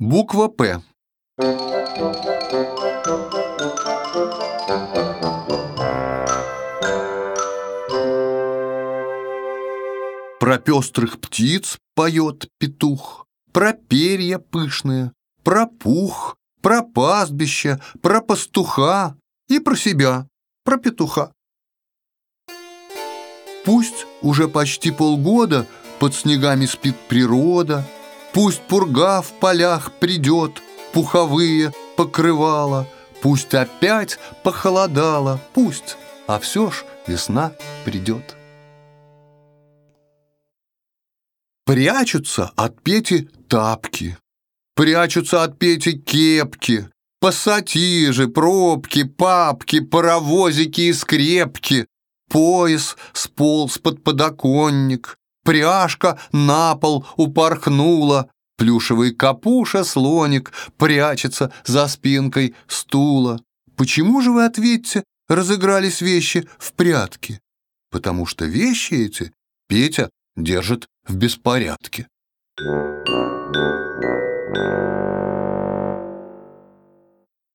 Буква «П». Про пестрых птиц поет петух, Про перья пышные, про пух, Про пастбище, про пастуха И про себя, про петуха. Пусть уже почти полгода Под снегами спит природа, Пусть пурга в полях придет, Пуховые покрывала, Пусть опять похолодало, Пусть, а все ж весна придет. Прячутся от Пети тапки, Прячутся от Пети кепки, Пассатижи, пробки, папки, Паровозики и скрепки, Пояс сполз под подоконник, Пряжка на пол упорхнула, Плюшевый капуша слоник Прячется за спинкой стула. Почему же вы, ответьте, разыгрались вещи в прятки? Потому что вещи эти Петя держит в беспорядке.